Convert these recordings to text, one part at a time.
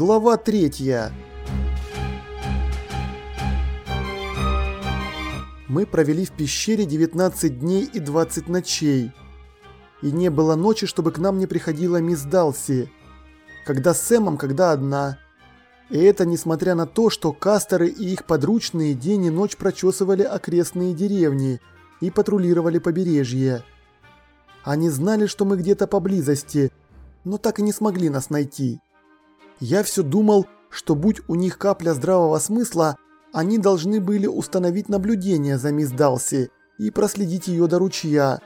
Глава третья. Мы провели в пещере 19 дней и 20 ночей. И не было ночи, чтобы к нам не приходила мисс Далси. Когда с Сэмом, когда одна. И это несмотря на то, что кастеры и их подручные день и ночь прочесывали окрестные деревни и патрулировали побережье. Они знали, что мы где-то поблизости, но так и не смогли нас найти. Я все думал, что будь у них капля здравого смысла, они должны были установить наблюдение за мисс Далси и проследить ее до ручья.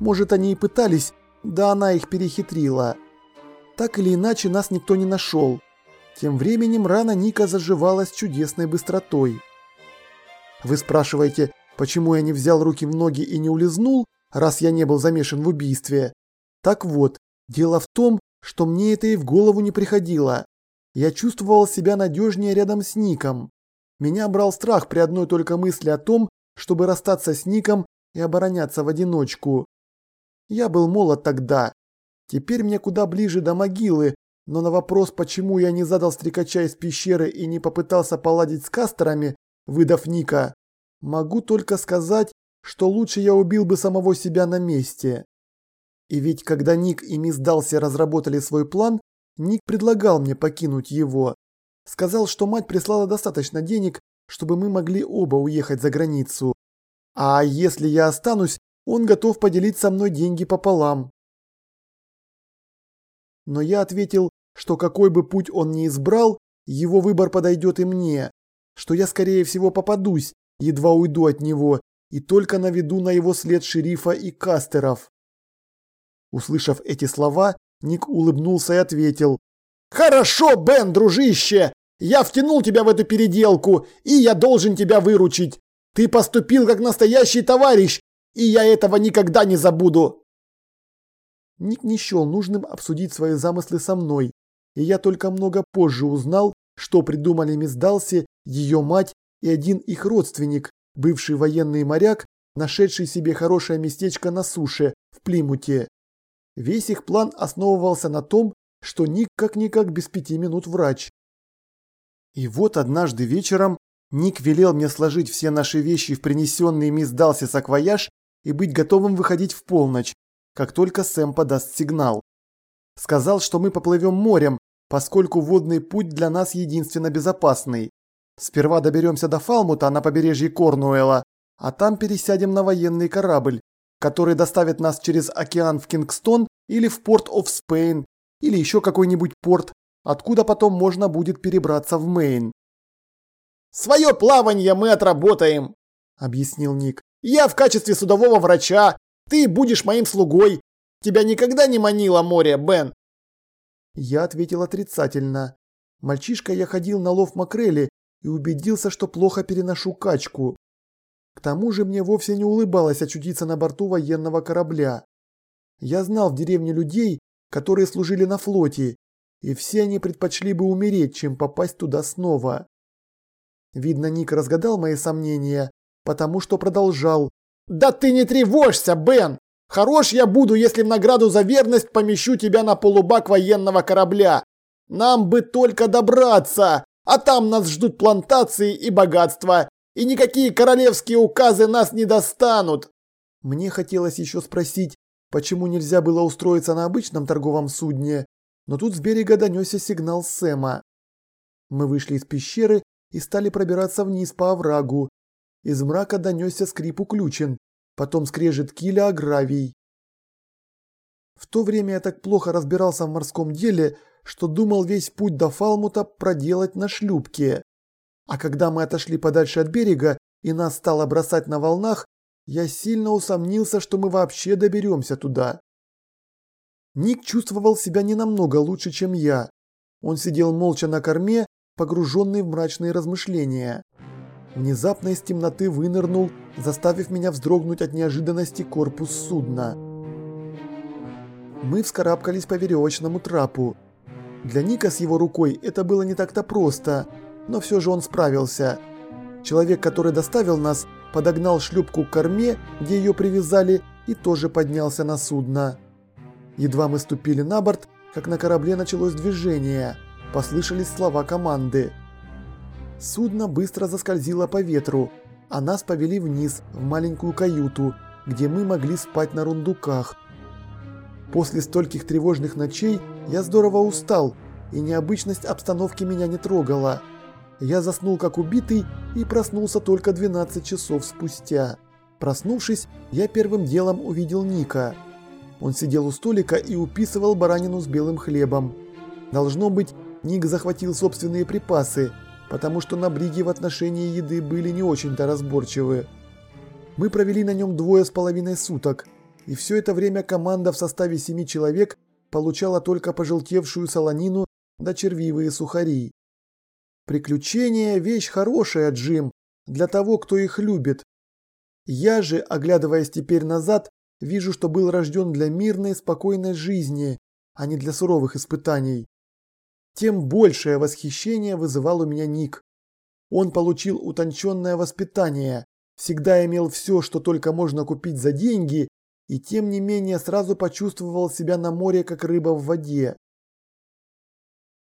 Может, они и пытались, да она их перехитрила. Так или иначе, нас никто не нашел. Тем временем рана Ника заживала с чудесной быстротой. Вы спрашиваете, почему я не взял руки в ноги и не улизнул, раз я не был замешан в убийстве? Так вот, дело в том, что мне это и в голову не приходило. Я чувствовал себя надежнее рядом с Ником. Меня брал страх при одной только мысли о том, чтобы расстаться с Ником и обороняться в одиночку. Я был молод тогда. Теперь мне куда ближе до могилы, но на вопрос, почему я не задал стрекача из пещеры и не попытался поладить с кастерами, выдав Ника, могу только сказать, что лучше я убил бы самого себя на месте. И ведь когда Ник и мисс Далси разработали свой план, Ник предлагал мне покинуть его. Сказал, что мать прислала достаточно денег, чтобы мы могли оба уехать за границу. А если я останусь, он готов поделить со мной деньги пополам. Но я ответил, что какой бы путь он ни избрал, его выбор подойдет и мне, что я скорее всего попадусь, едва уйду от него, и только наведу на его след шерифа и кастеров. Услышав эти слова, Ник улыбнулся и ответил. «Хорошо, Бен, дружище! Я втянул тебя в эту переделку, и я должен тебя выручить. Ты поступил как настоящий товарищ, и я этого никогда не забуду!» Ник не счел нужным обсудить свои замыслы со мной, и я только много позже узнал, что придумали мисс Далси, ее мать и один их родственник, бывший военный моряк, нашедший себе хорошее местечко на суше, в Плимуте. Весь их план основывался на том, что Ник как-никак без пяти минут врач. И вот однажды вечером Ник велел мне сложить все наши вещи в принесенный мисс Далси саквояж и быть готовым выходить в полночь, как только Сэм подаст сигнал. Сказал, что мы поплывем морем, поскольку водный путь для нас единственно безопасный. Сперва доберемся до Фалмута на побережье Корнуэлла, а там пересядем на военный корабль, который доставит нас через океан в Кингстон или в порт оф Спейн, или еще какой-нибудь порт, откуда потом можно будет перебраться в Мейн. «Свое плавание мы отработаем», – объяснил Ник. «Я в качестве судового врача, ты будешь моим слугой. Тебя никогда не манило море, Бен?» Я ответил отрицательно. Мальчишка я ходил на лов макрели и убедился, что плохо переношу качку. К тому же мне вовсе не улыбалось очутиться на борту военного корабля. Я знал в деревне людей, которые служили на флоте, и все они предпочли бы умереть, чем попасть туда снова. Видно, Ник разгадал мои сомнения, потому что продолжал. «Да ты не тревожься, Бен! Хорош я буду, если в награду за верность помещу тебя на полубак военного корабля. Нам бы только добраться, а там нас ждут плантации и богатства, и никакие королевские указы нас не достанут. Мне хотелось еще спросить, почему нельзя было устроиться на обычном торговом судне, но тут с берега донесся сигнал Сэма. Мы вышли из пещеры и стали пробираться вниз по оврагу. Из мрака донесся скрип уключен, потом скрежет киля о гравий. В то время я так плохо разбирался в морском деле, что думал весь путь до Фалмута проделать на шлюпке. А когда мы отошли подальше от берега и нас стало бросать на волнах, я сильно усомнился, что мы вообще доберемся туда. Ник чувствовал себя не намного лучше, чем я. Он сидел молча на корме, погруженный в мрачные размышления. Внезапно из темноты вынырнул, заставив меня вздрогнуть от неожиданности корпус судна. Мы вскарабкались по веревочному трапу. Для Ника с его рукой это было не так-то просто – но все же он справился. Человек, который доставил нас, подогнал шлюпку к корме, где ее привязали, и тоже поднялся на судно. Едва мы ступили на борт, как на корабле началось движение. послышались слова команды. Судно быстро заскользило по ветру, а нас повели вниз, в маленькую каюту, где мы могли спать на рундуках. После стольких тревожных ночей я здорово устал, и необычность обстановки меня не трогала. Я заснул как убитый и проснулся только 12 часов спустя. Проснувшись, я первым делом увидел Ника. Он сидел у столика и уписывал баранину с белым хлебом. Должно быть, Ник захватил собственные припасы, потому что на бриге в отношении еды были не очень-то разборчивы. Мы провели на нем двое с половиной суток, и все это время команда в составе семи человек получала только пожелтевшую солонину да червивые сухари. Приключения – вещь хорошая, Джим, для того, кто их любит. Я же, оглядываясь теперь назад, вижу, что был рожден для мирной, спокойной жизни, а не для суровых испытаний. Тем большее восхищение вызывал у меня Ник. Он получил утонченное воспитание, всегда имел все, что только можно купить за деньги, и тем не менее сразу почувствовал себя на море, как рыба в воде.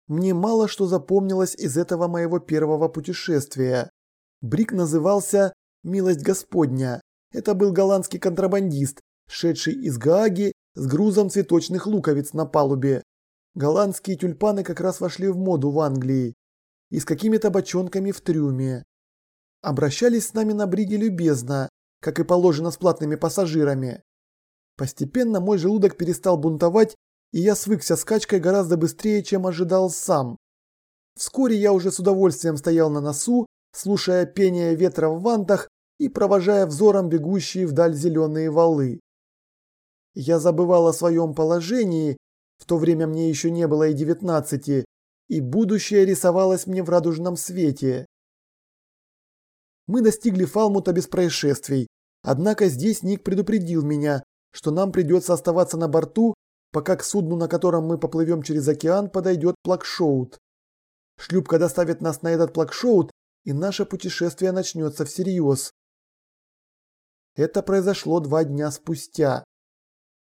Мне мало что запомнилось из этого моего первого путешествия. Брик назывался «Милость Господня». Это был голландский контрабандист, шедший из Гааги с грузом цветочных луковиц на палубе. Голландские тюльпаны как раз вошли в моду в Англии. И с какими-то бочонками в трюме. Обращались с нами на бриге любезно, как и положено с платными пассажирами. Постепенно мой желудок перестал бунтовать и я свыкся с качкой гораздо быстрее, чем ожидал сам. Вскоре я уже с удовольствием стоял на носу, слушая пение ветра в вантах и провожая взором бегущие вдаль зеленые валы. Я забывал о своем положении, в то время мне еще не было и девятнадцати, и будущее рисовалось мне в радужном свете. Мы достигли Фалмута без происшествий, однако здесь Ник предупредил меня, что нам придется оставаться на борту пока к судну, на котором мы поплывем через океан, подойдет плакшоут. Шлюпка доставит нас на этот плакшоут, и наше путешествие начнется всерьез. Это произошло два дня спустя.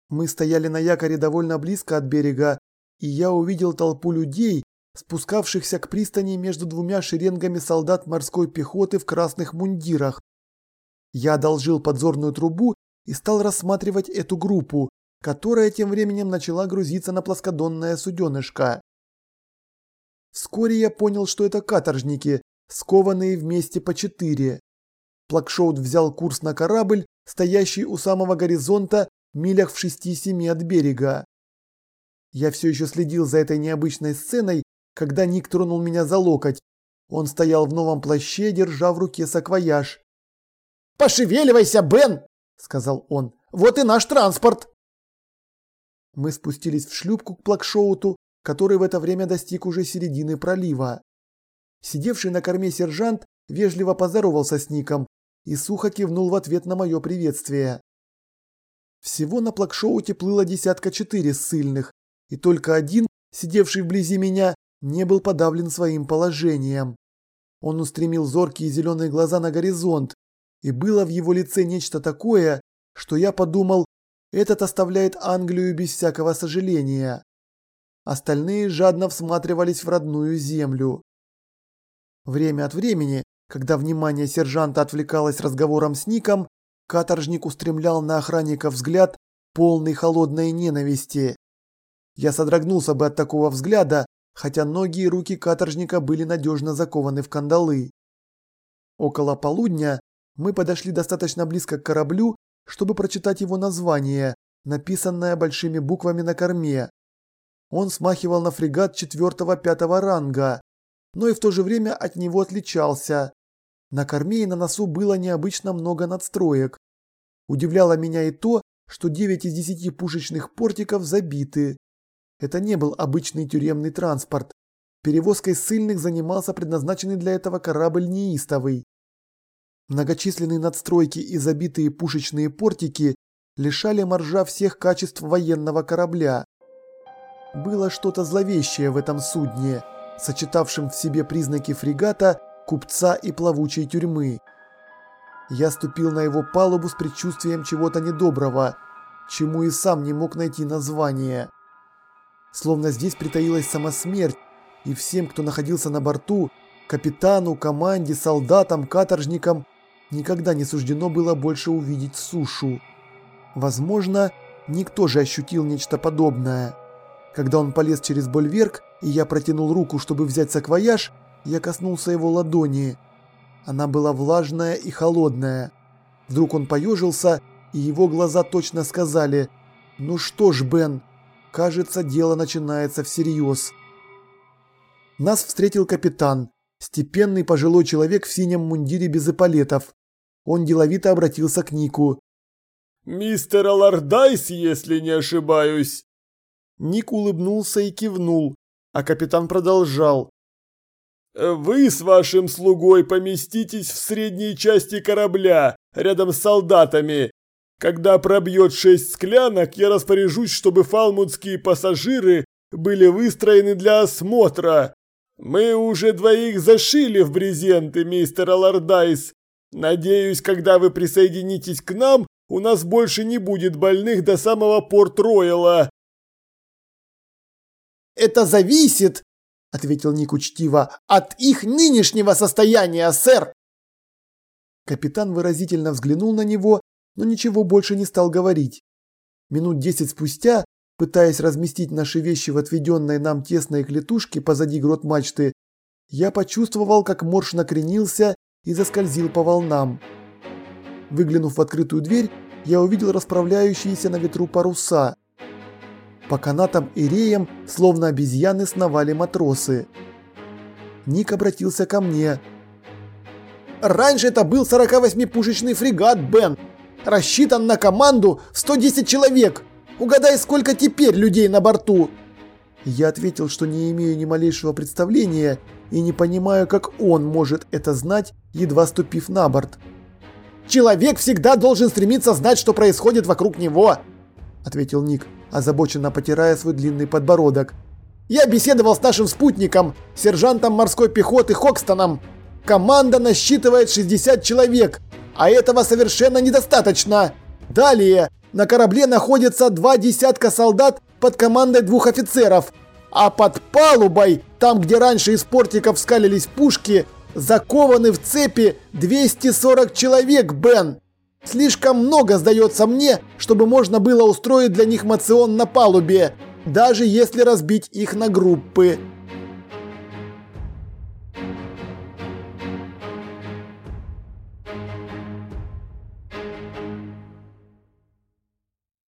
Мы стояли на якоре довольно близко от берега, и я увидел толпу людей, спускавшихся к пристани между двумя шеренгами солдат морской пехоты в красных мундирах. Я одолжил подзорную трубу и стал рассматривать эту группу, которая тем временем начала грузиться на плоскодонное суденышко. Вскоре я понял, что это каторжники, скованные вместе по четыре. Плакшоут взял курс на корабль, стоящий у самого горизонта, милях в шести-семи от берега. Я все еще следил за этой необычной сценой, когда Ник тронул меня за локоть. Он стоял в новом плаще, держа в руке саквояж. «Пошевеливайся, Бен!» – сказал он. «Вот и наш транспорт!» Мы спустились в шлюпку к Плакшоуту, который в это время достиг уже середины пролива. Сидевший на корме сержант вежливо поздоровался с Ником и сухо кивнул в ответ на мое приветствие. Всего на Плакшоуте плыло десятка четыре ссыльных, и только один, сидевший вблизи меня, не был подавлен своим положением. Он устремил зоркие зеленые глаза на горизонт, и было в его лице нечто такое, что я подумал, этот оставляет Англию без всякого сожаления. Остальные жадно всматривались в родную землю. Время от времени, когда внимание сержанта отвлекалось разговором с Ником, каторжник устремлял на охранника взгляд, полный холодной ненависти. Я содрогнулся бы от такого взгляда, хотя ноги и руки каторжника были надежно закованы в кандалы. Около полудня мы подошли достаточно близко к кораблю, чтобы прочитать его название, написанное большими буквами на корме. Он смахивал на фрегат четвертого-пятого ранга, но и в то же время от него отличался. На корме и на носу было необычно много надстроек. Удивляло меня и то, что 9 из 10 пушечных портиков забиты. Это не был обычный тюремный транспорт. Перевозкой ссыльных занимался предназначенный для этого корабль неистовый. Многочисленные надстройки и забитые пушечные портики лишали моржа всех качеств военного корабля. Было что-то зловещее в этом судне, сочетавшем в себе признаки фрегата, купца и плавучей тюрьмы. Я ступил на его палубу с предчувствием чего-то недоброго, чему и сам не мог найти название. Словно здесь притаилась сама смерть, и всем, кто находился на борту, капитану, команде, солдатам, каторжникам, никогда не суждено было больше увидеть сушу. Возможно, никто же ощутил нечто подобное. Когда он полез через больверк, и я протянул руку, чтобы взять саквояж, я коснулся его ладони. Она была влажная и холодная. Вдруг он поежился, и его глаза точно сказали «Ну что ж, Бен, кажется, дело начинается всерьез». Нас встретил капитан, степенный пожилой человек в синем мундире без эполетов. Он деловито обратился к Нику. «Мистер Алардайс, если не ошибаюсь». Ник улыбнулся и кивнул, а капитан продолжал. «Вы с вашим слугой поместитесь в средней части корабля, рядом с солдатами. Когда пробьет шесть склянок, я распоряжусь, чтобы фалмутские пассажиры были выстроены для осмотра. Мы уже двоих зашили в брезенты, мистер Алардайс. Надеюсь, когда вы присоединитесь к нам, у нас больше не будет больных до самого Порт-Ройла. Это зависит, ответил Ник учтиво, от их нынешнего состояния, сэр. Капитан выразительно взглянул на него, но ничего больше не стал говорить. Минут десять спустя, пытаясь разместить наши вещи в отведенной нам тесной клетушке позади грот мачты, я почувствовал, как морж накренился и заскользил по волнам. Выглянув в открытую дверь, я увидел расправляющиеся на ветру паруса. По канатам и реям, словно обезьяны, сновали матросы. Ник обратился ко мне. «Раньше это был 48-пушечный фрегат, Бен. Рассчитан на команду 110 человек. Угадай, сколько теперь людей на борту?» Я ответил, что не имею ни малейшего представления и не понимаю, как он может это знать, едва ступив на борт. Человек всегда должен стремиться знать, что происходит вокруг него», – ответил Ник, озабоченно потирая свой длинный подбородок. «Я беседовал с нашим спутником, сержантом морской пехоты Хокстоном. Команда насчитывает 60 человек, а этого совершенно недостаточно. Далее, на корабле находится два десятка солдат под командой двух офицеров, а под палубой, там где раньше из портиков скалились пушки, Закованы в цепи 240 человек, Бен. Слишком много, сдается мне, чтобы можно было устроить для них мацион на палубе, даже если разбить их на группы.